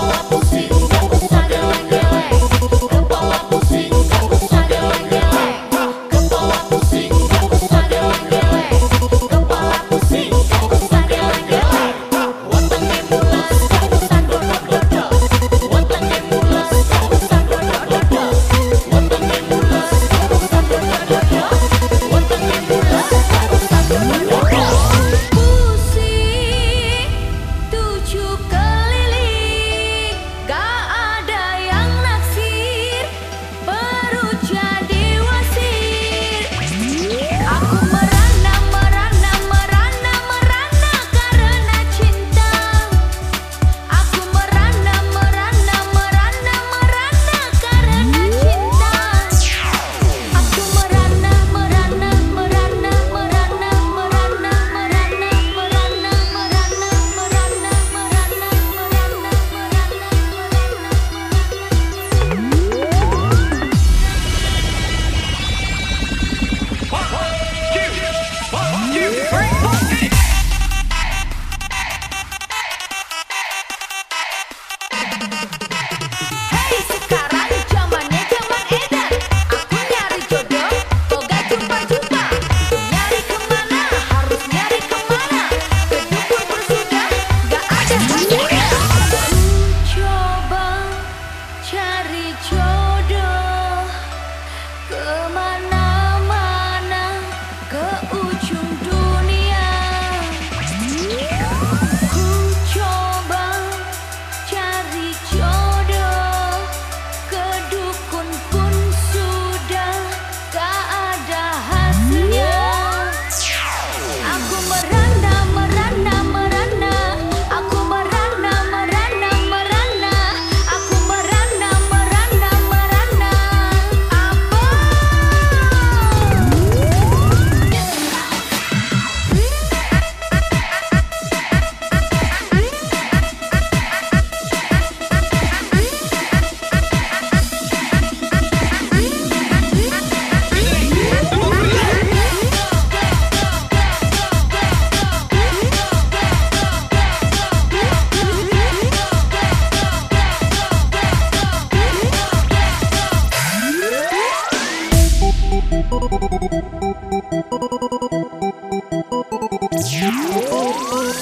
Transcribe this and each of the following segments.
Oh, oh, oh.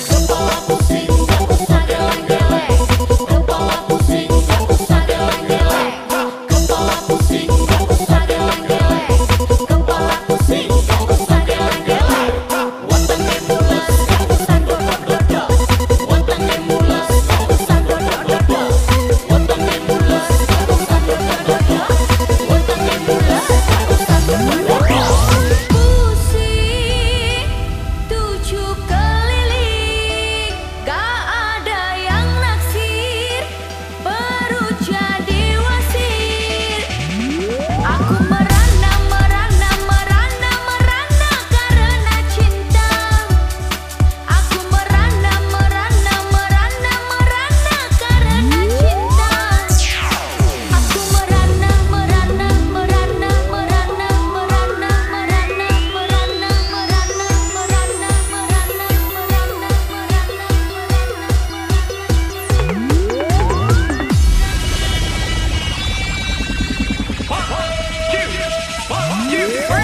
Kepala pusing, usah geleng-geleng Kepala pusing, pusing, aku Yeah.